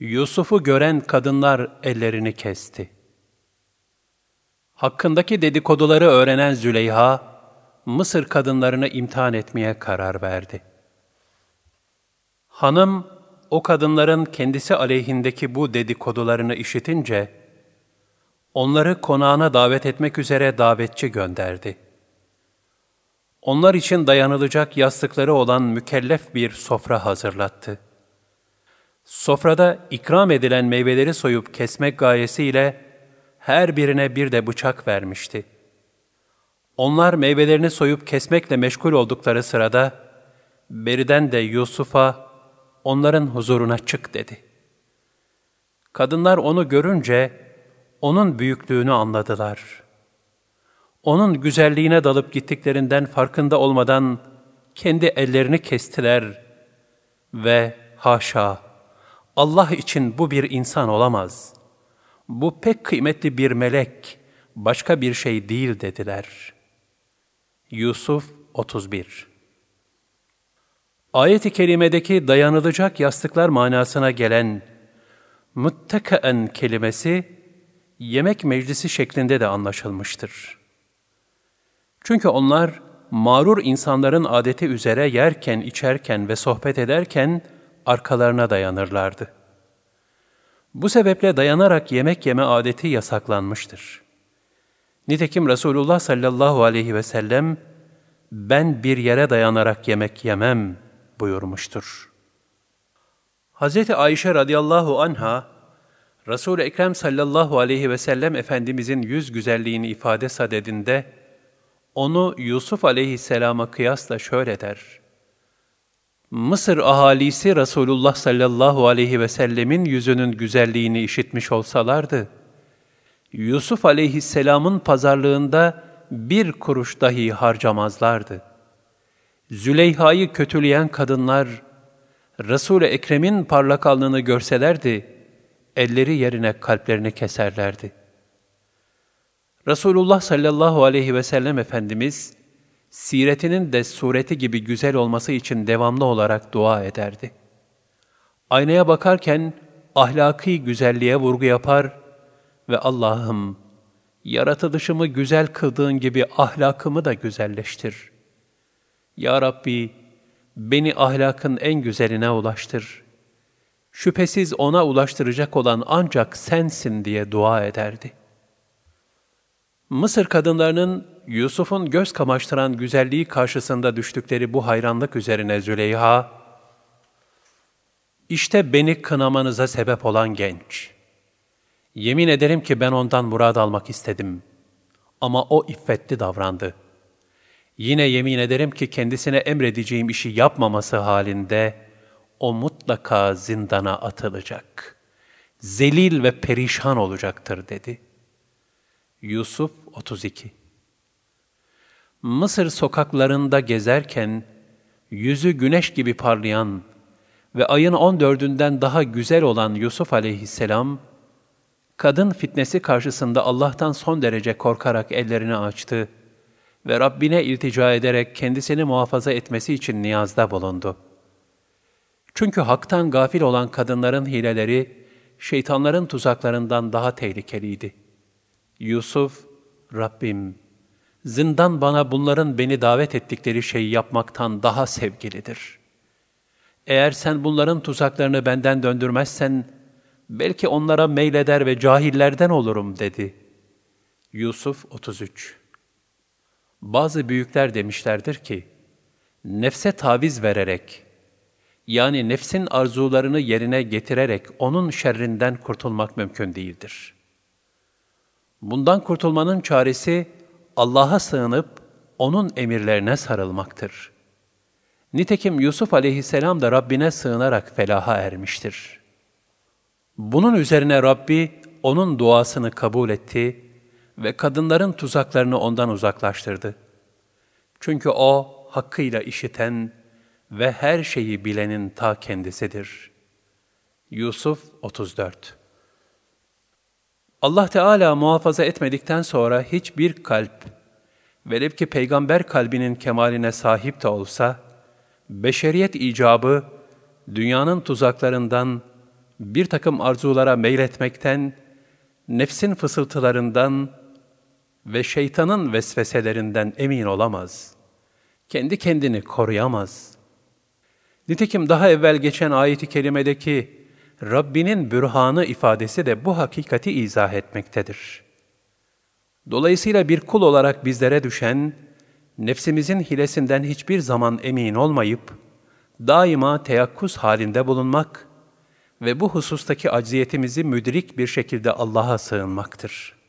Yusuf'u gören kadınlar ellerini kesti. Hakkındaki dedikoduları öğrenen Züleyha, Mısır kadınlarını imtihan etmeye karar verdi. Hanım, o kadınların kendisi aleyhindeki bu dedikodularını işitince, onları konağına davet etmek üzere davetçi gönderdi. Onlar için dayanılacak yastıkları olan mükellef bir sofra hazırlattı. Sofrada ikram edilen meyveleri soyup kesmek gayesiyle her birine bir de bıçak vermişti. Onlar meyvelerini soyup kesmekle meşgul oldukları sırada, beriden de Yusuf'a, onların huzuruna çık dedi. Kadınlar onu görünce, onun büyüklüğünü anladılar. Onun güzelliğine dalıp gittiklerinden farkında olmadan, kendi ellerini kestiler ve haşa, Allah için bu bir insan olamaz. Bu pek kıymetli bir melek, başka bir şey değil dediler. Yusuf 31 Ayet-i kerimedeki dayanılacak yastıklar manasına gelen muttekaen kelimesi yemek meclisi şeklinde de anlaşılmıştır. Çünkü onlar mağrur insanların adeti üzere yerken, içerken ve sohbet ederken arkalarına dayanırlardı. Bu sebeple dayanarak yemek yeme adeti yasaklanmıştır. Nitekim Resulullah sallallahu aleyhi ve sellem, ben bir yere dayanarak yemek yemem buyurmuştur. Hz. Ayşe radıyallahu anha, Resul-i Ekrem sallallahu aleyhi ve sellem Efendimizin yüz güzelliğini ifade sadedinde, onu Yusuf aleyhisselama kıyasla şöyle der. Mısır ahalisi Resulullah sallallahu aleyhi ve sellemin yüzünün güzelliğini işitmiş olsalardı, Yusuf aleyhisselamın pazarlığında bir kuruş dahi harcamazlardı. Züleyha'yı kötüleyen kadınlar, Resul-i Ekrem'in parlak alnını görselerdi, elleri yerine kalplerini keserlerdi. Resulullah sallallahu aleyhi ve sellem Efendimiz, siretinin de sureti gibi güzel olması için devamlı olarak dua ederdi. Aynaya bakarken ahlaki güzelliğe vurgu yapar ve Allah'ım, yaratılışımı güzel kıldığın gibi ahlakımı da güzelleştir. Ya Rabbi, beni ahlakın en güzeline ulaştır. Şüphesiz ona ulaştıracak olan ancak sensin diye dua ederdi. Mısır kadınlarının Yusuf'un göz kamaştıran güzelliği karşısında düştükleri bu hayranlık üzerine Züleyha, işte beni kınamanıza sebep olan genç. Yemin ederim ki ben ondan murad almak istedim. Ama o iffetli davrandı. Yine yemin ederim ki kendisine emredeceğim işi yapmaması halinde o mutlaka zindana atılacak. Zelil ve perişan olacaktır dedi. Yusuf 32 Mısır sokaklarında gezerken yüzü güneş gibi parlayan ve ayın on dördünden daha güzel olan Yusuf aleyhisselam, kadın fitnesi karşısında Allah'tan son derece korkarak ellerini açtı ve Rabbine iltica ederek kendisini muhafaza etmesi için niyazda bulundu. Çünkü haktan gafil olan kadınların hileleri, şeytanların tuzaklarından daha tehlikeliydi. Yusuf, Rabbim, zindan bana bunların beni davet ettikleri şeyi yapmaktan daha sevgilidir. Eğer sen bunların tuzaklarını benden döndürmezsen, belki onlara meyleder ve cahillerden olurum dedi. Yusuf 33 Bazı büyükler demişlerdir ki, nefse taviz vererek, yani nefsin arzularını yerine getirerek onun şerrinden kurtulmak mümkün değildir. Bundan kurtulmanın çaresi, Allah'a sığınıp onun emirlerine sarılmaktır. Nitekim Yusuf aleyhisselam da Rabbine sığınarak felaha ermiştir. Bunun üzerine Rabbi onun duasını kabul etti ve kadınların tuzaklarını ondan uzaklaştırdı. Çünkü o hakkıyla işiten ve her şeyi bilenin ta kendisidir. Yusuf 34 Allah Teala muhafaza etmedikten sonra hiçbir kalp, velev ki peygamber kalbinin kemaline sahip de olsa, beşeriyet icabı, dünyanın tuzaklarından bir takım arzulara meyletmekten, nefsin fısıltılarından ve şeytanın vesveselerinden emin olamaz. Kendi kendini koruyamaz. Nitekim daha evvel geçen ayeti kerimedeki Rabbinin bürhanı ifadesi de bu hakikati izah etmektedir. Dolayısıyla bir kul olarak bizlere düşen, nefsimizin hilesinden hiçbir zaman emin olmayıp, daima teyakkuz halinde bulunmak ve bu husustaki acziyetimizi müdrik bir şekilde Allah'a sığınmaktır.''